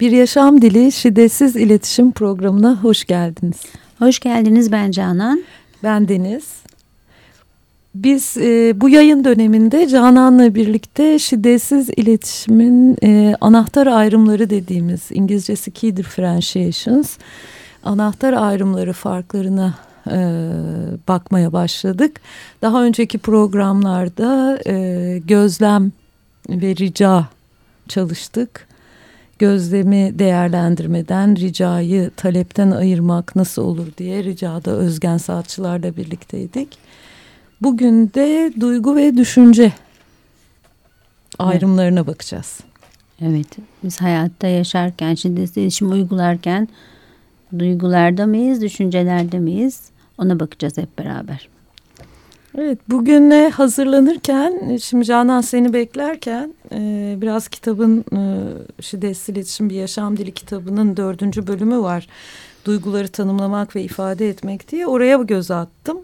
Bir Yaşam Dili Şiddetsiz İletişim Programı'na hoş geldiniz. Hoş geldiniz ben Canan. Ben Deniz. Biz e, bu yayın döneminde Canan'la birlikte şiddetsiz iletişimin e, anahtar ayrımları dediğimiz İngilizcesi key differentiations anahtar ayrımları farklarına e, bakmaya başladık. Daha önceki programlarda e, gözlem ve rica çalıştık. Gözlemi değerlendirmeden ricayı talepten ayırmak nasıl olur diye ricada Özgen Saatçılar'la birlikteydik. Bugün de duygu ve düşünce ayrımlarına evet. bakacağız. Evet, biz hayatta yaşarken, şiddetsiz iletişim uygularken duygularda mıyız, düşüncelerde miyiz? Ona bakacağız hep beraber. Evet, bugüne hazırlanırken, şimdi Canan seni beklerken e, biraz kitabın e, Şiddetsiz İletişim Bir Yaşam Dili kitabının dördüncü bölümü var. Duyguları tanımlamak ve ifade etmek diye oraya göz attım.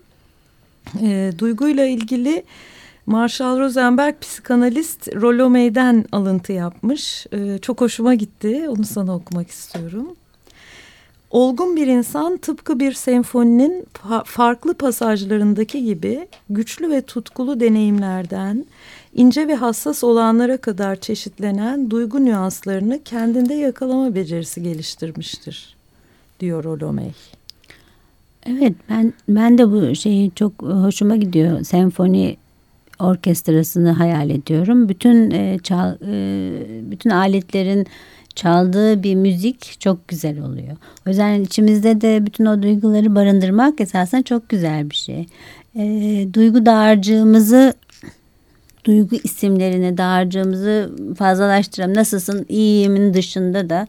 E, duyguyla ilgili Marshall Rosenberg psikanalist Rollo May'den alıntı yapmış. E, çok hoşuma gitti. Onu sana okumak istiyorum. Olgun bir insan tıpkı bir senfoninin farklı pasajlarındaki gibi güçlü ve tutkulu deneyimlerden ince ve hassas olanlara kadar çeşitlenen duygu nüanslarını kendinde yakalama becerisi geliştirmiştir diyor Olomey. Evet ben ben de bu şeyi çok hoşuma gidiyor. Senfoni orkestrasını hayal ediyorum. Bütün e, çal, e, bütün aletlerin çaldığı bir müzik çok güzel oluyor. O yüzden içimizde de bütün o duyguları barındırmak esasen çok güzel bir şey. E, duygu dağarcığımızı duygu isimlerini dağarcığımızı fazlalaştıralım. Nasılsın iyiyimin dışında da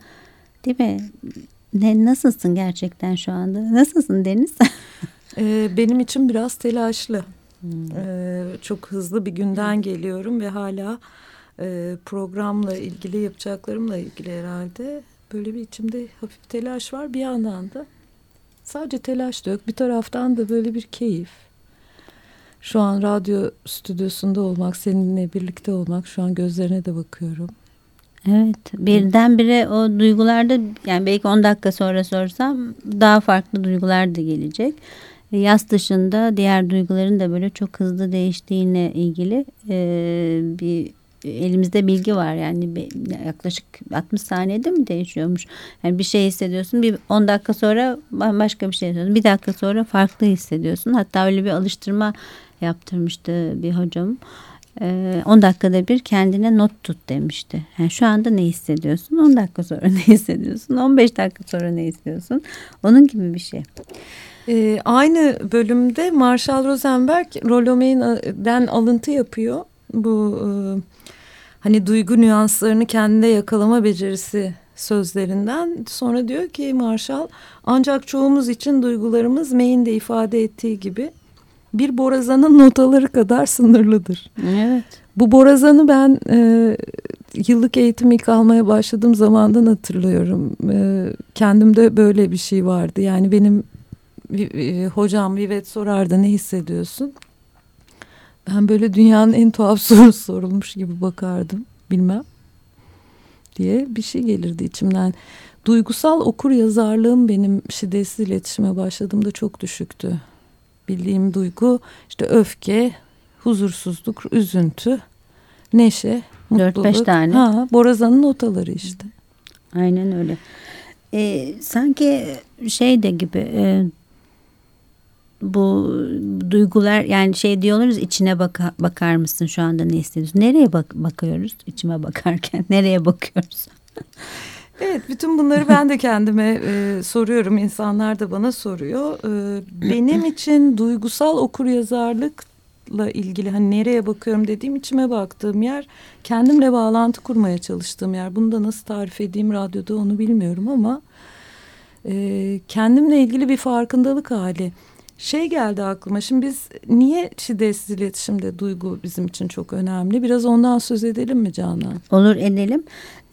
değil mi? Ne, nasılsın gerçekten şu anda? Nasılsın Deniz? ee, benim için biraz telaşlı. Hmm. Ee, çok hızlı bir günden geliyorum ve hala e, programla ilgili yapacaklarımla ilgili herhalde böyle bir içimde hafif telaş var. Bir yandan da sadece telaş da yok. Bir taraftan da böyle bir keyif. Şu an radyo stüdyosunda olmak, seninle birlikte olmak, şu an gözlerine de bakıyorum. Evet birdenbire o duygularda yani belki 10 dakika sonra sorsam daha farklı duygular da gelecek. Yaz dışında diğer duyguların da böyle çok hızlı değiştiğine ilgili e, bir elimizde bilgi var yani yaklaşık 60 saniyede mi değişiyormuş? Yani bir şey hissediyorsun bir 10 dakika sonra başka bir şey hissediyorsun. Bir dakika sonra farklı hissediyorsun. Hatta öyle bir alıştırma yaptırmıştı bir hocam. 10 ee, dakikada bir kendine not tut demişti. Yani şu anda ne hissediyorsun? 10 dakika sonra ne hissediyorsun? 15 dakika sonra ne hissediyorsun? Onun gibi bir şey. Ee, aynı bölümde Marshall Rosenberg Rollo alıntı yapıyor. Bu e, hani duygu nüanslarını kendine yakalama becerisi sözlerinden. Sonra diyor ki Marshall ancak çoğumuz için duygularımız May'in de ifade ettiği gibi bir borazanın notaları kadar sınırlıdır. Evet. Bu borazanı ben e, yıllık eğitim ilk almaya başladığım zamandan hatırlıyorum. E, kendimde böyle bir şey vardı. Yani benim e, hocam Vivet sorardı ne hissediyorsun? Ben böyle dünyanın en tuhaf sorusu sorulmuş gibi bakardım. Bilmem diye bir şey gelirdi içimden. Duygusal okur yazarlığım benim şiddetsiz iletişime başladığımda çok düşüktü bildiğim duygu işte öfke, huzursuzluk, üzüntü, neşe, mutluluk. Dört beş tane. Ha, Borazan'ın notaları işte. Aynen öyle. Ee, sanki şey de gibi e, bu duygular yani şey diyoruz içine baka, bakar mısın şu anda ne hissediyorsun? Nereye bak bakıyoruz içime bakarken? Nereye bakıyoruz? Evet bütün bunları ben de kendime e, soruyorum. İnsanlar da bana soruyor. E, benim için duygusal okur yazarlıkla ilgili hani nereye bakıyorum dediğim içime baktığım yer kendimle bağlantı kurmaya çalıştığım yer. Bunu da nasıl tarif edeyim radyoda onu bilmiyorum ama e, kendimle ilgili bir farkındalık hali. Şey geldi aklıma. Şimdi biz niye şiddetsiz iletişimde duygu bizim için çok önemli? Biraz ondan söz edelim mi Canan? Olur edelim.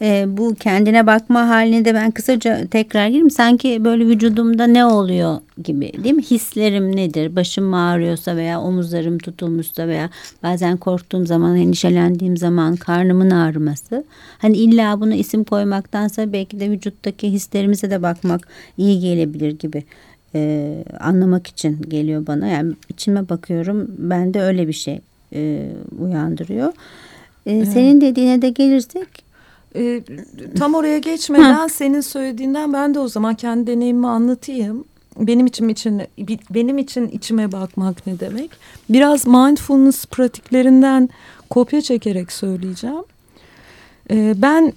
Ee, bu kendine bakma halini de ben kısaca tekrar gireyim. Sanki böyle vücudumda ne oluyor gibi değil mi? Hislerim nedir? Başım ağrıyorsa veya omuzlarım tutulmuşsa veya bazen korktuğum zaman, endişelendiğim zaman karnımın ağrıması. Hani illa bunu isim koymaktansa belki de vücuttaki hislerimize de bakmak iyi gelebilir gibi e, anlamak için geliyor bana. Yani içime bakıyorum ben de öyle bir şey e, uyandırıyor. E, evet. Senin dediğine de gelirsek. E, tam oraya geçmeden senin söylediğinden ben de o zaman kendi deneyimimi anlatayım. Benim için için benim için içime bakmak ne demek? Biraz mindfulness pratiklerinden kopya çekerek söyleyeceğim. E, ben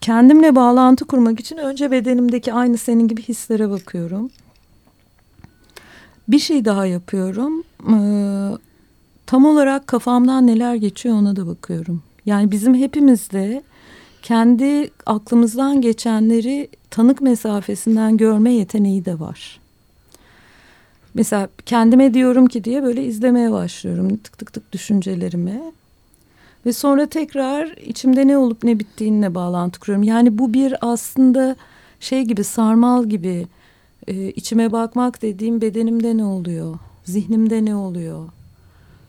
kendimle bağlantı kurmak için önce bedenimdeki aynı senin gibi hislere bakıyorum. Bir şey daha yapıyorum. Ee, tam olarak kafamdan neler geçiyor ona da bakıyorum. Yani bizim hepimizde kendi aklımızdan geçenleri tanık mesafesinden görme yeteneği de var. Mesela kendime diyorum ki diye böyle izlemeye başlıyorum tık tık tık düşüncelerimi. Ve sonra tekrar içimde ne olup ne bittiğinle bağlantı kuruyorum. Yani bu bir aslında şey gibi sarmal gibi e, içime bakmak dediğim bedenimde ne oluyor? Zihnimde ne oluyor?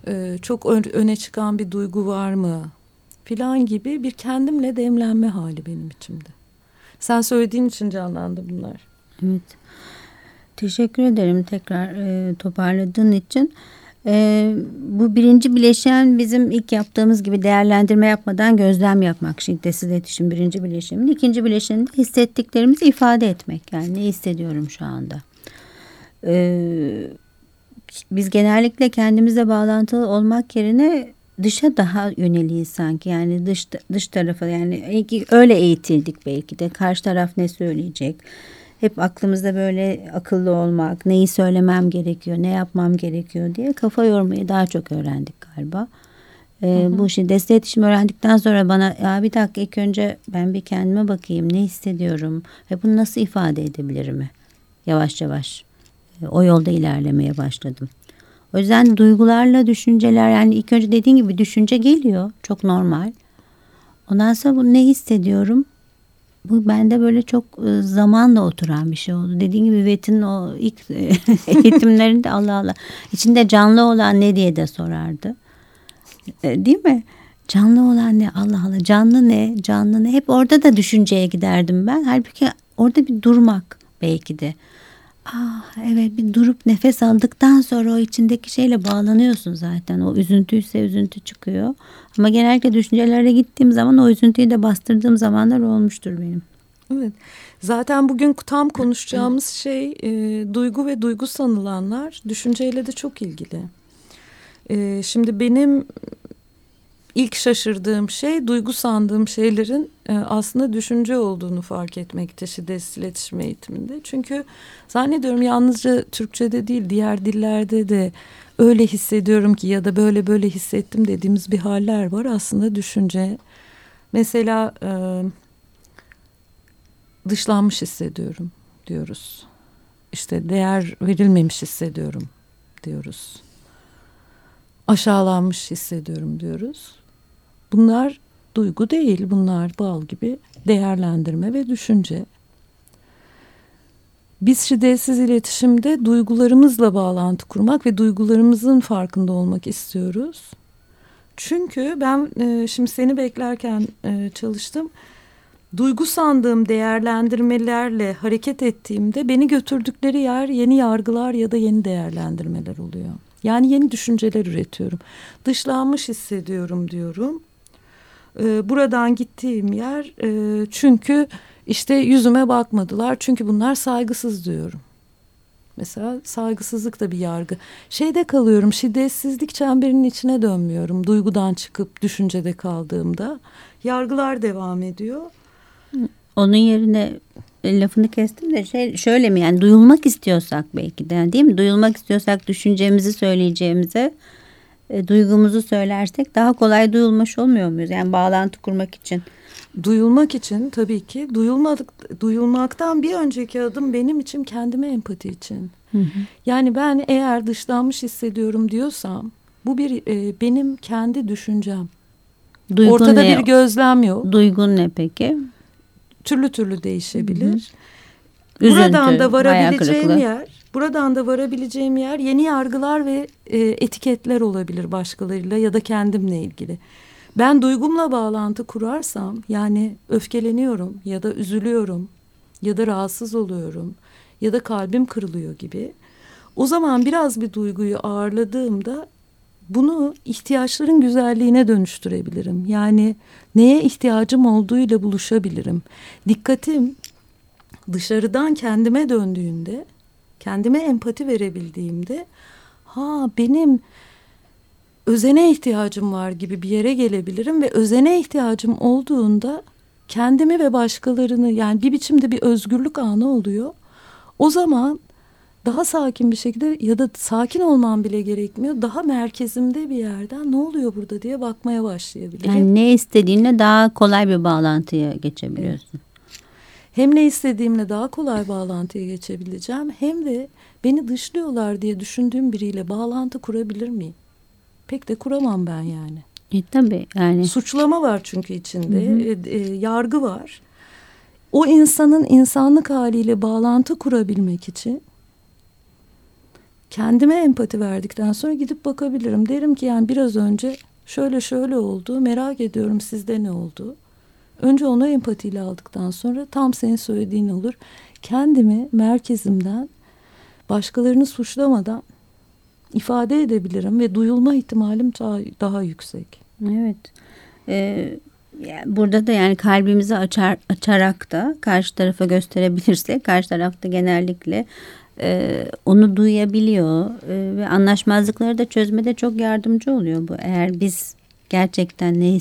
E, çok öne çıkan bir duygu var mı? Filan gibi bir kendimle demlenme hali benim içimde. Sen söylediğin için canlandı bunlar. Evet. Teşekkür ederim tekrar e, toparladığın için. Ee, bu birinci bileşen bizim ilk yaptığımız gibi değerlendirme yapmadan gözlem yapmak şiddetsiz iletişim birinci bileşemin. ikinci bileşeni de hissettiklerimizi ifade etmek. Yani ne hissediyorum şu anda. Ee, biz genellikle kendimizle bağlantılı olmak yerine dışa daha yöneliyiz sanki. Yani dış dış tarafa yani öyle eğitildik belki de. Karşı taraf ne söyleyecek? Hep aklımızda böyle akıllı olmak, neyi söylemem gerekiyor, ne yapmam gerekiyor diye kafa yormayı daha çok öğrendik galiba. Ee, hı hı. Bu şiddetli iletişim öğrendikten sonra bana ya bir dakika ilk önce ben bir kendime bakayım ne hissediyorum ve bunu nasıl ifade edebilirim yavaş yavaş e, o yolda ilerlemeye başladım. O yüzden duygularla düşünceler yani ilk önce dediğin gibi düşünce geliyor çok normal. Ondan sonra bu ne hissediyorum bu bende böyle çok e, zamanla oturan bir şey oldu. Dediğim gibi Vet'in o ilk e, eğitimlerinde Allah Allah içinde canlı olan ne diye de sorardı. E, değil mi? Canlı olan ne? Allah Allah. Canlı ne? Canlı ne? Hep orada da düşünceye giderdim ben. Halbuki orada bir durmak belki de. Ah evet bir durup nefes aldıktan sonra o içindeki şeyle bağlanıyorsun zaten. O üzüntüyse üzüntü çıkıyor. Ama genellikle düşüncelere gittiğim zaman o üzüntüyü de bastırdığım zamanlar olmuştur benim. Evet. Zaten bugün tam konuşacağımız şey e, duygu ve duygu sanılanlar düşünceyle de çok ilgili. E, şimdi benim ilk şaşırdığım şey duygu sandığım şeylerin e, aslında düşünce olduğunu fark etmekte şiddetsiz iletişim eğitiminde. Çünkü zannediyorum yalnızca Türkçe'de değil diğer dillerde de öyle hissediyorum ki ya da böyle böyle hissettim dediğimiz bir haller var aslında düşünce. Mesela e, dışlanmış hissediyorum diyoruz. İşte değer verilmemiş hissediyorum diyoruz. Aşağılanmış hissediyorum diyoruz. Bunlar duygu değil, bunlar bal gibi değerlendirme ve düşünce. Biz şiddetsiz iletişimde duygularımızla bağlantı kurmak ve duygularımızın farkında olmak istiyoruz. Çünkü ben e, şimdi seni beklerken e, çalıştım. Duygu sandığım değerlendirmelerle hareket ettiğimde beni götürdükleri yer yeni yargılar ya da yeni değerlendirmeler oluyor. Yani yeni düşünceler üretiyorum. Dışlanmış hissediyorum diyorum. Ee, buradan gittiğim yer e, çünkü işte yüzüme bakmadılar çünkü bunlar saygısız diyorum. Mesela saygısızlık da bir yargı. Şeyde kalıyorum şiddetsizlik çemberinin içine dönmüyorum. Duygudan çıkıp düşüncede kaldığımda. Yargılar devam ediyor. Onun yerine e, lafını kestim de şey şöyle mi yani duyulmak istiyorsak belki de değil mi? Duyulmak istiyorsak düşüncemizi söyleyeceğimize e, duygumuzu söylersek daha kolay duyulmuş olmuyor muyuz? Yani bağlantı kurmak için. Duyulmak için tabii ki duyulmadık, duyulmaktan bir önceki adım benim için kendime empati için. Hı hı. Yani ben eğer dışlanmış hissediyorum diyorsam bu bir e, benim kendi düşüncem. Duygun Ortada ne? bir gözlem yok. Duygun ne peki? Türlü türlü değişebilir. Hı hı. Üzüntü, buradan da varabileceğim yer, buradan da varabileceğim yer yeni yargılar ve e, etiketler olabilir başkalarıyla ya da kendimle ilgili. Ben duygumla bağlantı kurarsam yani öfkeleniyorum ya da üzülüyorum ya da rahatsız oluyorum ya da kalbim kırılıyor gibi. O zaman biraz bir duyguyu ağırladığımda bunu ihtiyaçların güzelliğine dönüştürebilirim. Yani neye ihtiyacım olduğuyla buluşabilirim. Dikkatim dışarıdan kendime döndüğünde, kendime empati verebildiğimde, ha benim özene ihtiyacım var gibi bir yere gelebilirim ve özene ihtiyacım olduğunda kendimi ve başkalarını yani bir biçimde bir özgürlük anı oluyor. O zaman daha sakin bir şekilde ya da sakin olmam bile gerekmiyor. Daha merkezimde bir yerden ne oluyor burada diye bakmaya başlayabilirim. Yani ne istediğinle daha kolay bir bağlantıya geçebiliyorsun. Evet. Hem ne istediğimle daha kolay bağlantıya geçebileceğim hem de beni dışlıyorlar diye düşündüğüm biriyle bağlantı kurabilir miyim? Pek de kuramam ben yani. E, tabii yani. Suçlama var çünkü içinde. Hı hı. E, e, yargı var. O insanın insanlık haliyle bağlantı kurabilmek için kendime empati verdikten sonra gidip bakabilirim. Derim ki yani biraz önce şöyle şöyle oldu. Merak ediyorum sizde ne oldu? Önce onu empatiyle aldıktan sonra tam senin söylediğin olur. Kendimi merkezimden başkalarını suçlamadan ifade edebilirim ve duyulma ihtimalim daha, daha yüksek. Evet. Ee, burada da yani kalbimizi açar, açarak da karşı tarafa gösterebilirsek karşı tarafta genellikle e, onu duyabiliyor e, ve anlaşmazlıkları da çözmede çok yardımcı oluyor bu. Eğer biz gerçekten ne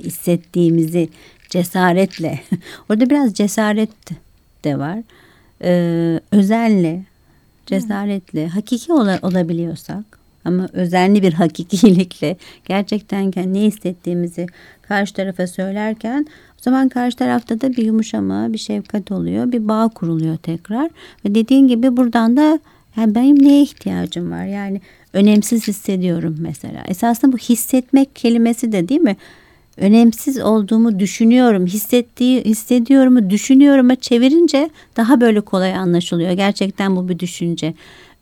hissettiğimizi cesaretle orada biraz cesaret de var. E, özenle cesaretle hakiki ol, olabiliyorsak ama özenli bir hakikilikle gerçekten ne hissettiğimizi karşı tarafa söylerken o zaman karşı tarafta da bir yumuşama, bir şefkat oluyor, bir bağ kuruluyor tekrar. Ve dediğin gibi buradan da yani benim neye ihtiyacım var? Yani önemsiz hissediyorum mesela. Esasında bu hissetmek kelimesi de değil mi? Önemsiz olduğumu düşünüyorum, hissettiği hissediyorumu düşünüyorum'a çevirince daha böyle kolay anlaşılıyor. Gerçekten bu bir düşünce.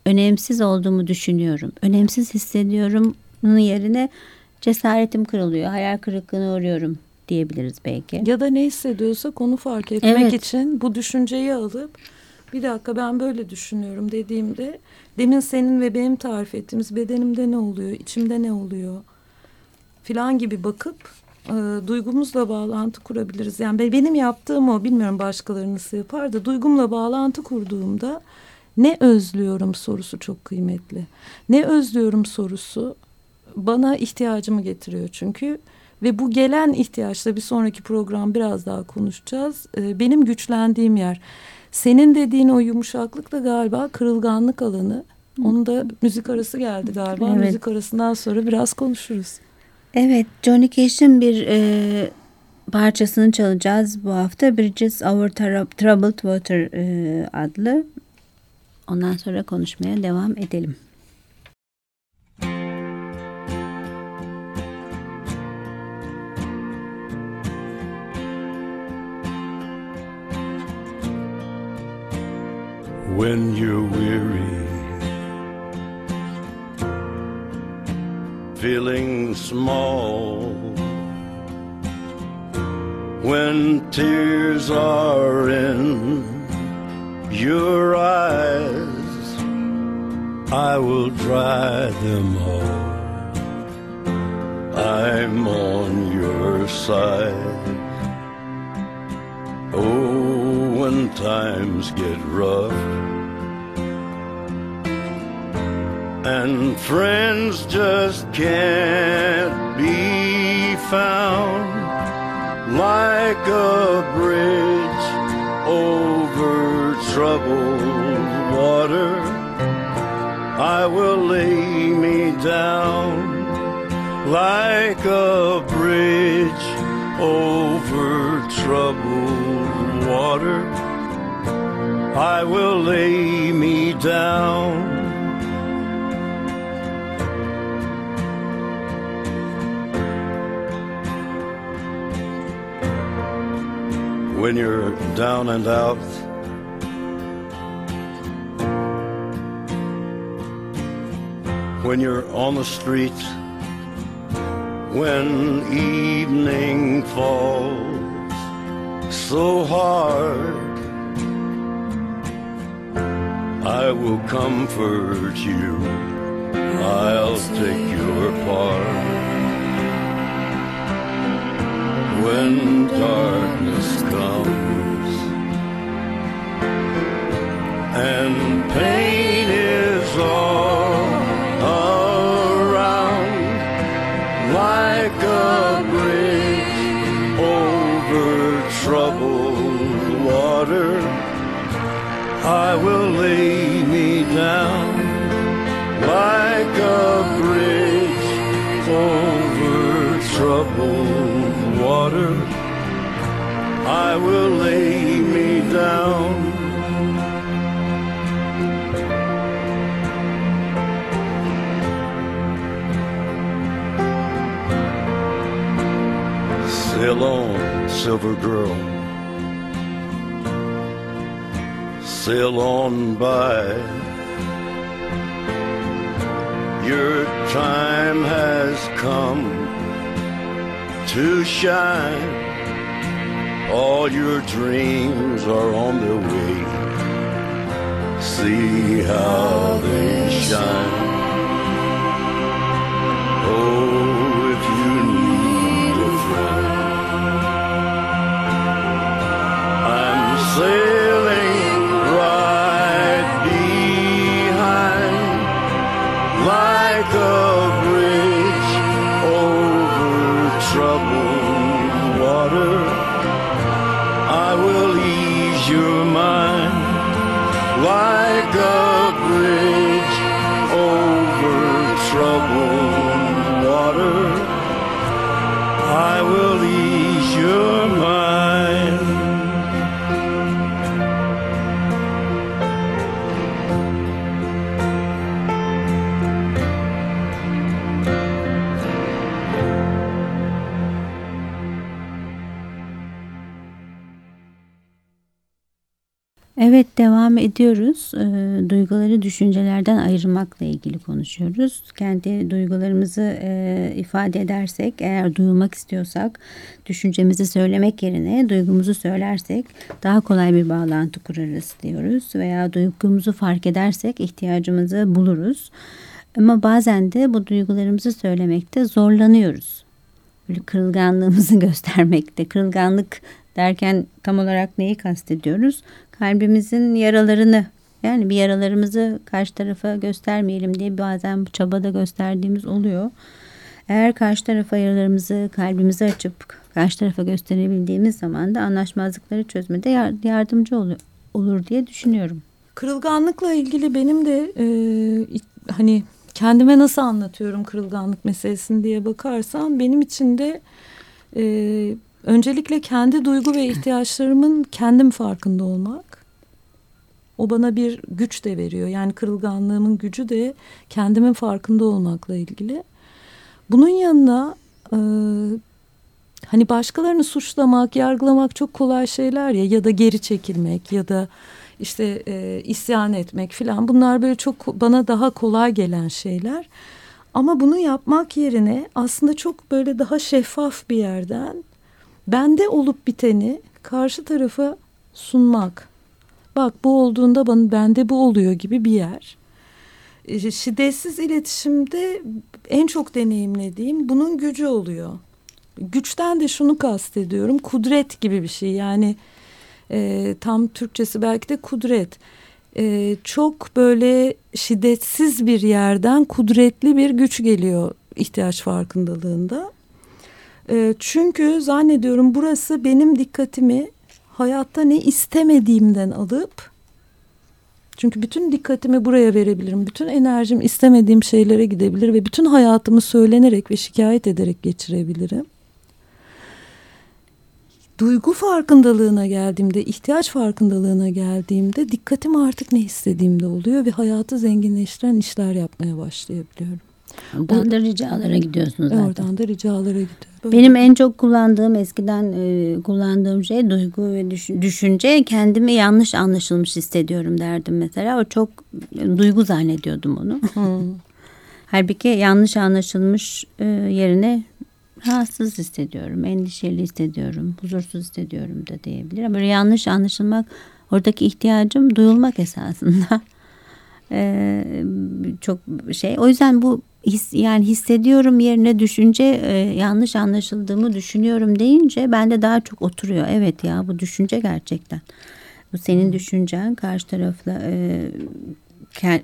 Önemsiz olduğumu düşünüyorum. Önemsiz hissediyorum yerine cesaretim kırılıyor. Hayal kırıklığına uğruyorum diyebiliriz belki. Ya da ne hissediyorsak onu fark etmek evet. için bu düşünceyi alıp bir dakika ben böyle düşünüyorum dediğimde demin senin ve benim tarif ettiğimiz bedenimde ne oluyor, içimde ne oluyor filan gibi bakıp e, duygumuzla bağlantı kurabiliriz. Yani benim yaptığım o bilmiyorum başkaları nasıl yapar da duygumla bağlantı kurduğumda ne özlüyorum sorusu çok kıymetli. Ne özlüyorum sorusu bana ihtiyacımı getiriyor çünkü ve bu gelen ihtiyaçla bir sonraki program biraz daha konuşacağız. Ee, benim güçlendiğim yer. Senin dediğin o yumuşaklık da galiba kırılganlık alanı. Onu da müzik arası geldi galiba. Evet. Müzik arasından sonra biraz konuşuruz. Evet, Johnny Cash'in bir e, parçasını çalacağız bu hafta. Bridges Over Troubled Water e, adlı. Ondan sonra konuşmaya devam edelim. when you're weary, feeling small, when tears are in your eyes, I will dry them all. I'm on your side. Oh, when times get rough and friends just can't be found like a bridge over troubled water. I will lay me down like a bridge over troubled water. I will lay me down. When you're down and out. When you're on the street, when evening falls so hard, I will comfort you, I'll take your part. When darkness comes and pain is all around like a bridge over troubled water. I will lay me down like a bridge over troubled water. I will lay me down. Sail on, silver girl sail on by. Your time has come to shine. All your dreams are on their way. See how they shine. Oh, Evet devam ediyoruz. E, duyguları düşüncelerden ayırmakla ilgili konuşuyoruz. Kendi duygularımızı e, ifade edersek, eğer duyulmak istiyorsak, düşüncemizi söylemek yerine duygumuzu söylersek daha kolay bir bağlantı kurarız diyoruz. Veya duygumuzu fark edersek ihtiyacımızı buluruz. Ama bazen de bu duygularımızı söylemekte zorlanıyoruz. Böyle kırılganlığımızı göstermekte. Kırılganlık derken tam olarak neyi kastediyoruz? kalbimizin yaralarını yani bir yaralarımızı karşı tarafa göstermeyelim diye bazen bu çabada gösterdiğimiz oluyor. Eğer karşı tarafa yaralarımızı kalbimizi açıp karşı tarafa gösterebildiğimiz zaman da anlaşmazlıkları çözmede yardımcı olur, diye düşünüyorum. Kırılganlıkla ilgili benim de e, hani kendime nasıl anlatıyorum kırılganlık meselesini diye bakarsam benim için de e, Öncelikle kendi duygu ve ihtiyaçlarımın kendim farkında olmak. O bana bir güç de veriyor. Yani kırılganlığımın gücü de kendimin farkında olmakla ilgili. Bunun yanına e, hani başkalarını suçlamak, yargılamak çok kolay şeyler ya ya da geri çekilmek ya da işte e, isyan etmek filan bunlar böyle çok bana daha kolay gelen şeyler. Ama bunu yapmak yerine aslında çok böyle daha şeffaf bir yerden bende olup biteni karşı tarafa sunmak. Bak bu olduğunda bana bende bu oluyor gibi bir yer. E, şiddetsiz iletişimde en çok deneyimlediğim bunun gücü oluyor. Güçten de şunu kastediyorum kudret gibi bir şey yani e, tam Türkçesi belki de kudret. E, çok böyle şiddetsiz bir yerden kudretli bir güç geliyor ihtiyaç farkındalığında. E, çünkü zannediyorum burası benim dikkatimi hayatta ne istemediğimden alıp Çünkü bütün dikkatimi buraya verebilirim. Bütün enerjim istemediğim şeylere gidebilir ve bütün hayatımı söylenerek ve şikayet ederek geçirebilirim. Duygu farkındalığına geldiğimde, ihtiyaç farkındalığına geldiğimde dikkatim artık ne istediğimde oluyor ve hayatı zenginleştiren işler yapmaya başlayabiliyorum. Oradan da ricalara gidiyorsun zaten. Oradan da ricalara gidiyor. Böyle. Benim en çok kullandığım eskiden e, kullandığım şey duygu ve düş, düşünce kendimi yanlış anlaşılmış hissediyorum derdim mesela. O çok e, duygu zannediyordum onu. Hmm. Halbuki yanlış anlaşılmış e, yerine rahatsız hissediyorum, endişeli hissediyorum, huzursuz hissediyorum da diyebilirim. Böyle yanlış anlaşılmak oradaki ihtiyacım duyulmak esasında. Ee, çok şey o yüzden bu his, yani hissediyorum yerine düşünce e, yanlış anlaşıldığımı düşünüyorum deyince bende daha çok oturuyor. Evet ya bu düşünce gerçekten. Bu senin düşüncen karşı tarafla e,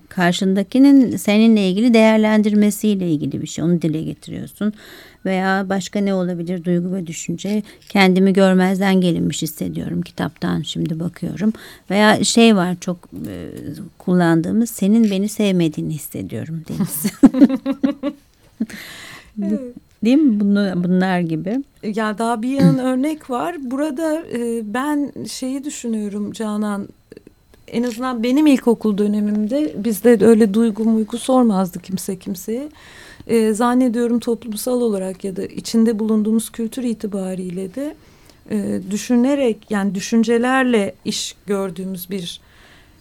karşındakinin seninle ilgili değerlendirmesiyle ilgili bir şey. Onu dile getiriyorsun. Veya başka ne olabilir duygu ve düşünce? Kendimi görmezden gelinmiş hissediyorum kitaptan şimdi bakıyorum. Veya şey var çok e, kullandığımız senin beni sevmediğini hissediyorum Deniz. evet. Değil mi? Bunu, bunlar gibi. Ya daha bir yan örnek var. Burada e, ben şeyi düşünüyorum Canan en azından benim ilkokul dönemimde bizde öyle duygu muygu sormazdı kimse kimseye. E, zannediyorum toplumsal olarak ya da içinde bulunduğumuz kültür itibariyle de e, düşünerek yani düşüncelerle iş gördüğümüz bir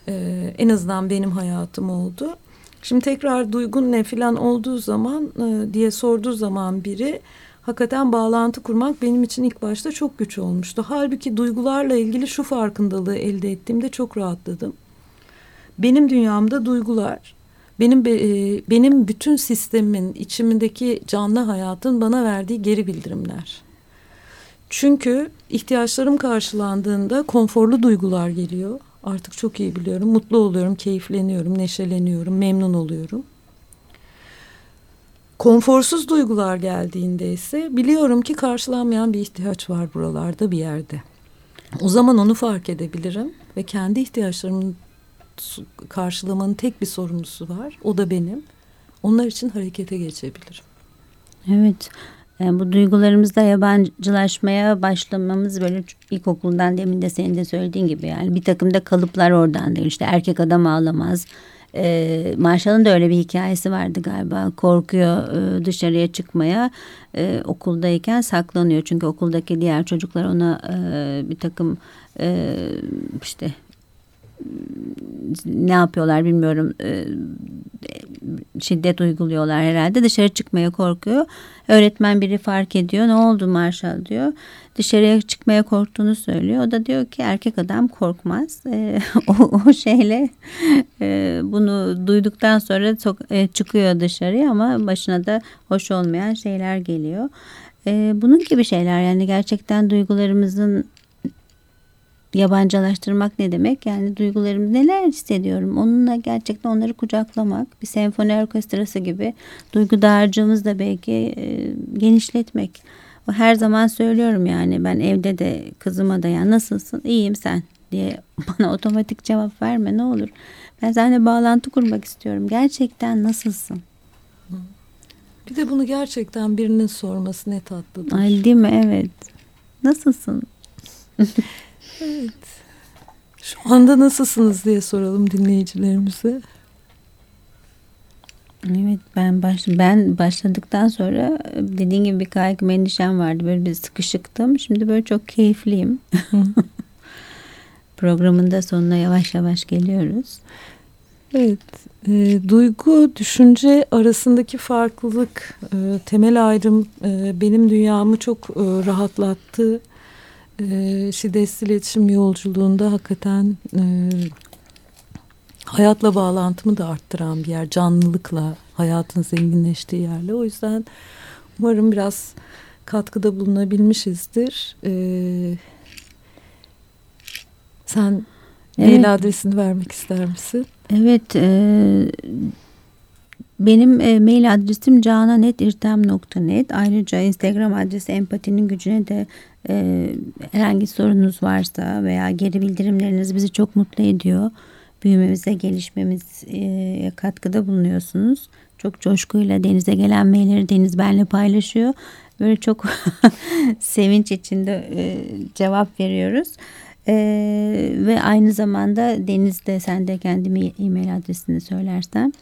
e, en azından benim hayatım oldu. Şimdi tekrar duygun ne filan olduğu zaman e, diye sorduğu zaman biri hakikaten bağlantı kurmak benim için ilk başta çok güç olmuştu. Halbuki duygularla ilgili şu farkındalığı elde ettiğimde çok rahatladım. Benim dünyamda duygular, benim e, benim bütün sistemin içimdeki canlı hayatın bana verdiği geri bildirimler. Çünkü ihtiyaçlarım karşılandığında konforlu duygular geliyor. Artık çok iyi biliyorum. Mutlu oluyorum, keyifleniyorum, neşeleniyorum, memnun oluyorum. Konforsuz duygular geldiğinde ise biliyorum ki karşılanmayan bir ihtiyaç var buralarda bir yerde. O zaman onu fark edebilirim ve kendi ihtiyaçlarımın karşılamanın tek bir sorumlusu var. O da benim. Onlar için harekete geçebilirim. Evet. Yani bu duygularımızda yabancılaşmaya başlamamız böyle ilkokuldan demin de senin de söylediğin gibi yani bir takım da kalıplar oradan değil. İşte erkek adam ağlamaz, e, Marshall'ın da öyle bir hikayesi vardı galiba. Korkuyor e, dışarıya çıkmaya. E, okuldayken saklanıyor. Çünkü okuldaki diğer çocuklar ona e, bir takım e, işte ne yapıyorlar bilmiyorum e, şiddet uyguluyorlar herhalde. Dışarı çıkmaya korkuyor. Öğretmen biri fark ediyor ne oldu Marshall? diyor. Dışarıya çıkmaya korktuğunu söylüyor. O da diyor ki erkek adam korkmaz. E, o, o şeyle e, bunu duyduktan sonra çıkıyor dışarıya ama başına da hoş olmayan şeyler geliyor. Bunun gibi şeyler yani gerçekten duygularımızın yabancılaştırmak ne demek? Yani duygularım neler hissediyorum? Onunla gerçekten onları kucaklamak. Bir senfoni orkestrası gibi duygu dağarcığımızı da belki e, genişletmek. O her zaman söylüyorum yani ben evde de kızıma da ya nasılsın? İyiyim sen diye bana otomatik cevap verme ne olur. Ben seninle bağlantı kurmak istiyorum. Gerçekten nasılsın? Bir de bunu gerçekten birinin sorması ne tatlıdır. Ay değil mi? Evet. Nasılsın? Evet. Şu anda nasılsınız diye soralım dinleyicilerimize. Evet ben baş, ben başladıktan sonra dediğin gibi bir kaygı endişem vardı. Böyle bir sıkışıktım. Şimdi böyle çok keyifliyim. Programın da sonuna yavaş yavaş geliyoruz. Evet, e, duygu, düşünce arasındaki farklılık, e, temel ayrım e, benim dünyamı çok e, rahatlattı e, şiddetsiz iletişim yolculuğunda hakikaten e, hayatla bağlantımı da arttıran bir yer. Canlılıkla, hayatın zenginleştiği yerle. O yüzden umarım biraz katkıda bulunabilmişizdir. E, sen evet. mail adresini vermek ister misin? Evet. E, benim e, mail adresim cananetirtem.net. Ayrıca Instagram adresi empatinin gücüne de e, herhangi sorunuz varsa veya geri bildirimleriniz bizi çok mutlu ediyor. büyümemize, gelişmemize katkıda bulunuyorsunuz. Çok coşkuyla denize gelen mailleri Deniz benle paylaşıyor. Böyle çok sevinç içinde e, cevap veriyoruz. E, ve aynı zamanda Deniz'de sen de kendi e-mail adresini söylersen.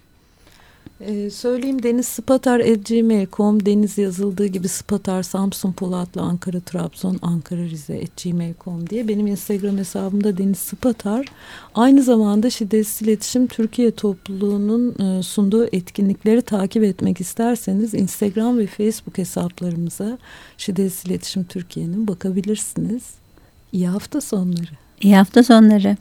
Ee, söyleyeyim Deniz Spatar gmail.com Deniz yazıldığı gibi Spatar Samsun Polatlı Ankara Trabzon Ankara Rize gmail.com diye benim Instagram hesabımda Deniz Spatar aynı zamanda şiddetsiz iletişim Türkiye topluluğunun e, sunduğu etkinlikleri takip etmek isterseniz Instagram ve Facebook hesaplarımıza şiddetsiz iletişim Türkiye'nin bakabilirsiniz. İyi hafta sonları. İyi hafta sonları.